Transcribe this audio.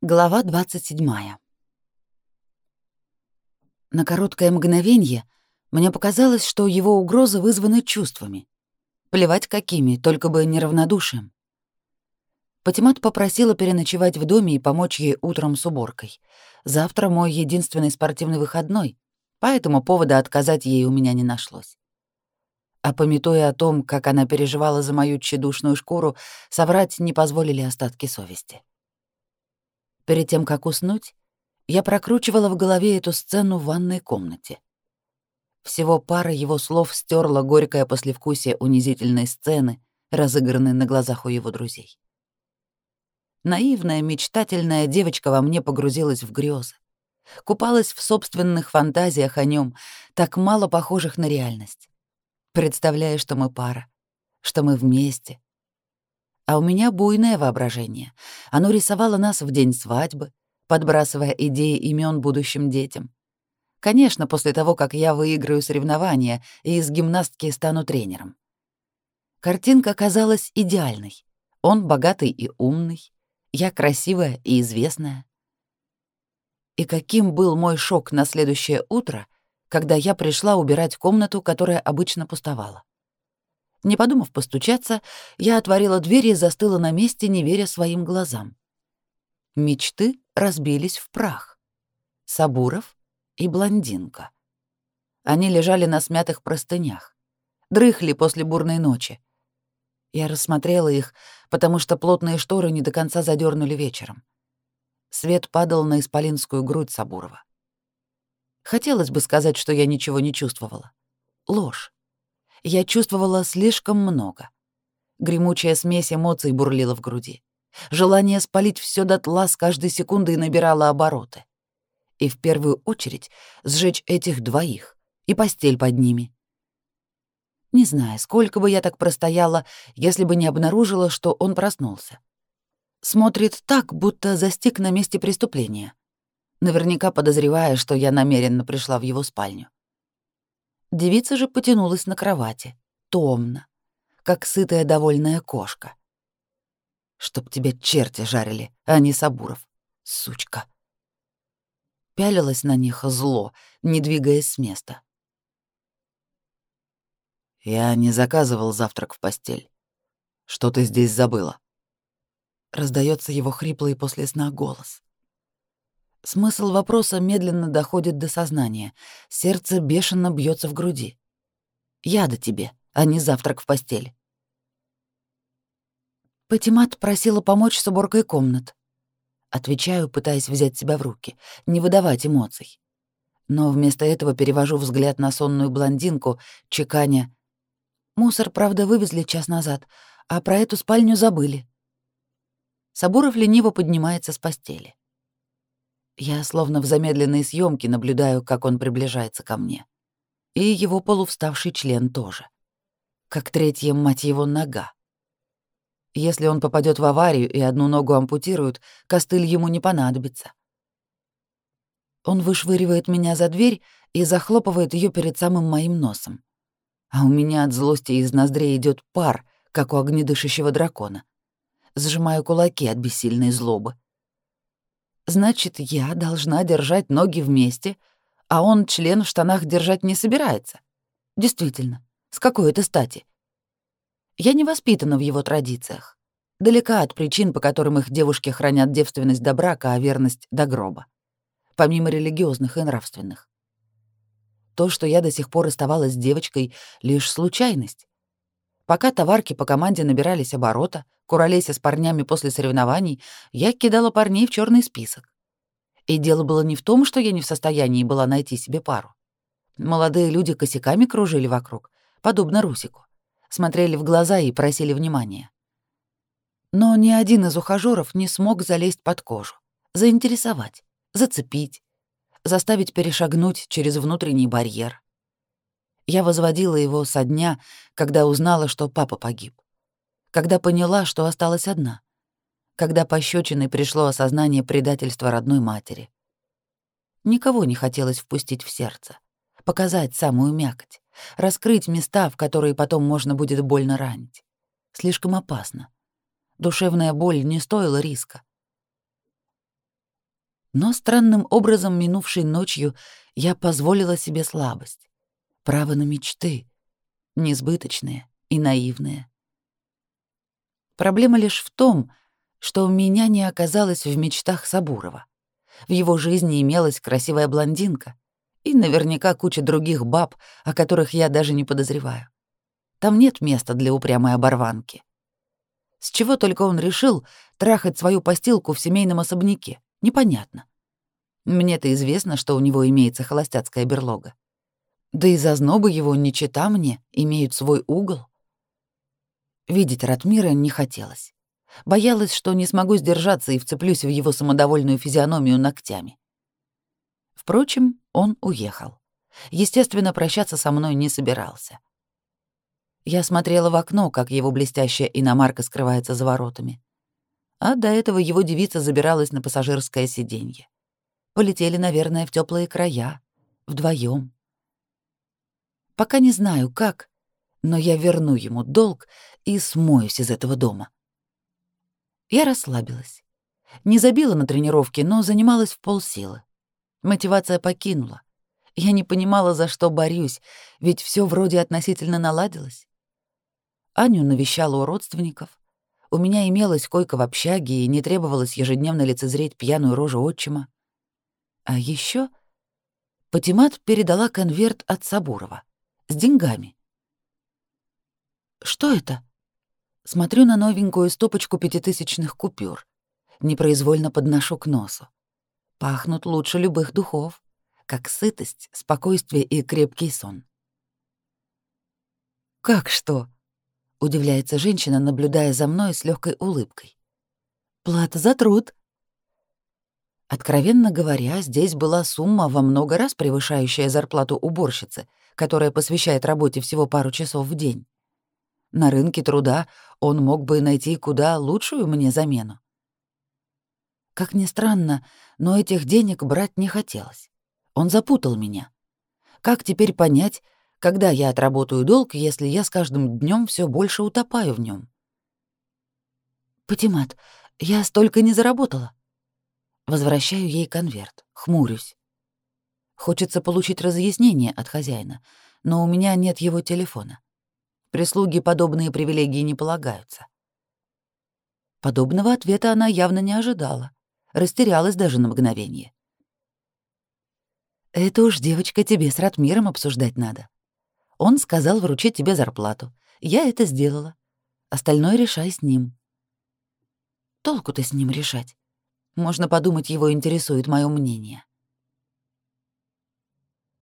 Глава 27. На короткое мгновение мне показалось, что его угрозы вызваны чувствами. Плевать какими, только бы неравнодушием. Патимат попросила переночевать в доме и помочь ей утром с уборкой. Завтра мой единственный спортивный выходной, поэтому повода отказать ей у меня не нашлось. А пометуя о том, как она переживала за мою тщедушную шкуру, соврать не позволили остатки совести. Перед тем, как уснуть, я прокручивала в голове эту сцену в ванной комнате. Всего пара его слов стерла горькое послевкусие унизительной сцены, разыгранной на глазах у его друзей. Наивная, мечтательная девочка во мне погрузилась в грезы, купалась в собственных фантазиях о нем, так мало похожих на реальность, представляя, что мы пара, что мы вместе, а у меня буйное воображение. Оно рисовало нас в день свадьбы, подбрасывая идеи имен будущим детям. Конечно, после того, как я выиграю соревнования и из гимнастки стану тренером. Картинка казалась идеальной. Он богатый и умный, я красивая и известная. И каким был мой шок на следующее утро, когда я пришла убирать комнату, которая обычно пустовала. Не подумав постучаться, я отворила дверь и застыла на месте, не веря своим глазам. Мечты разбились в прах. Сабуров и блондинка. Они лежали на смятых простынях, дрыхли после бурной ночи. Я рассмотрела их, потому что плотные шторы не до конца задернули вечером. Свет падал на исполинскую грудь Сабурова. Хотелось бы сказать, что я ничего не чувствовала. Ложь я чувствовала слишком много. Гремучая смесь эмоций бурлила в груди. Желание спалить все дотла с каждой секундой набирало обороты. И в первую очередь сжечь этих двоих и постель под ними. Не знаю, сколько бы я так простояла, если бы не обнаружила, что он проснулся. Смотрит так, будто застиг на месте преступления, наверняка подозревая, что я намеренно пришла в его спальню. Девица же потянулась на кровати, томно, как сытая довольная кошка. «Чтоб тебя черти жарили, а не Сабуров, сучка!» Пялилась на них зло, не двигаясь с места. «Я не заказывал завтрак в постель. Что ты здесь забыла?» Раздается его хриплый после сна голос. Смысл вопроса медленно доходит до сознания. Сердце бешено бьется в груди. Яда тебе, а не завтрак в постели. Патимат просила помочь с уборкой комнат. Отвечаю, пытаясь взять себя в руки, не выдавать эмоций. Но вместо этого перевожу взгляд на сонную блондинку, чеканя. Мусор, правда, вывезли час назад, а про эту спальню забыли. Сабуров лениво поднимается с постели. Я словно в замедленной съемке наблюдаю, как он приближается ко мне. И его полувставший член тоже. Как третья, мать его, нога. Если он попадет в аварию и одну ногу ампутируют, костыль ему не понадобится. Он вышвыривает меня за дверь и захлопывает ее перед самым моим носом. А у меня от злости из ноздрей идет пар, как у огнедышащего дракона. Сжимаю кулаки от бессильной злобы. Значит, я должна держать ноги вместе, а он член в штанах держать не собирается. Действительно, с какой это стати? Я не воспитана в его традициях. Далека от причин, по которым их девушки хранят девственность до брака, а верность до гроба. Помимо религиозных и нравственных. То, что я до сих пор оставалась девочкой, — лишь случайность. Пока товарки по команде набирались оборота, куролеся с парнями после соревнований, я кидала парней в черный список. И дело было не в том, что я не в состоянии была найти себе пару. Молодые люди косяками кружили вокруг, подобно Русику, смотрели в глаза и просили внимания. Но ни один из ухажёров не смог залезть под кожу, заинтересовать, зацепить, заставить перешагнуть через внутренний барьер. Я возводила его со дня, когда узнала, что папа погиб. Когда поняла, что осталась одна. Когда пощечиной пришло осознание предательства родной матери. Никого не хотелось впустить в сердце, показать самую мякоть, раскрыть места, в которые потом можно будет больно ранить. Слишком опасно. Душевная боль не стоила риска. Но странным образом минувшей ночью я позволила себе слабость, право на мечты, несбыточные и наивные. Проблема лишь в том, что у меня не оказалось в мечтах Сабурова. В его жизни имелась красивая блондинка и наверняка куча других баб, о которых я даже не подозреваю. Там нет места для упрямой оборванки. С чего только он решил трахать свою постилку в семейном особняке, непонятно. Мне-то известно, что у него имеется холостяцкая берлога. Да и зазнобы его, не чита мне, имеют свой угол. Видеть Ратмира не хотелось. Боялась, что не смогу сдержаться и вцеплюсь в его самодовольную физиономию ногтями. Впрочем, он уехал. Естественно, прощаться со мной не собирался. Я смотрела в окно, как его блестящая иномарка скрывается за воротами. А до этого его девица забиралась на пассажирское сиденье. Полетели, наверное, в теплые края, вдвоем. Пока не знаю, как, но я верну ему долг и смоюсь из этого дома. Я расслабилась. Не забила на тренировке, но занималась в полсилы. Мотивация покинула. Я не понимала, за что борюсь, ведь все вроде относительно наладилось. Аню навещала у родственников. У меня имелась койка в общаге, и не требовалось ежедневно лицезреть пьяную рожу отчима. А еще Патимат передала конверт от Сабурова с деньгами. «Что это?» Смотрю на новенькую стопочку пятитысячных купюр. Непроизвольно подношу к носу. Пахнут лучше любых духов, как сытость, спокойствие и крепкий сон. «Как что?» — удивляется женщина, наблюдая за мной с легкой улыбкой. «Плата за труд». Откровенно говоря, здесь была сумма во много раз превышающая зарплату уборщицы, которая посвящает работе всего пару часов в день. На рынке труда он мог бы найти куда лучшую мне замену. Как ни странно, но этих денег брать не хотелось. Он запутал меня. Как теперь понять, когда я отработаю долг, если я с каждым днем все больше утопаю в нем? Патимат, я столько не заработала. Возвращаю ей конверт, хмурюсь. Хочется получить разъяснение от хозяина, но у меня нет его телефона. Прислуги подобные привилегии не полагаются. Подобного ответа она явно не ожидала, растерялась даже на мгновение. «Это уж, девочка, тебе с Ратмиром обсуждать надо. Он сказал вручить тебе зарплату. Я это сделала. Остальное решай с ним. Толку-то с ним решать. Можно подумать, его интересует мое мнение.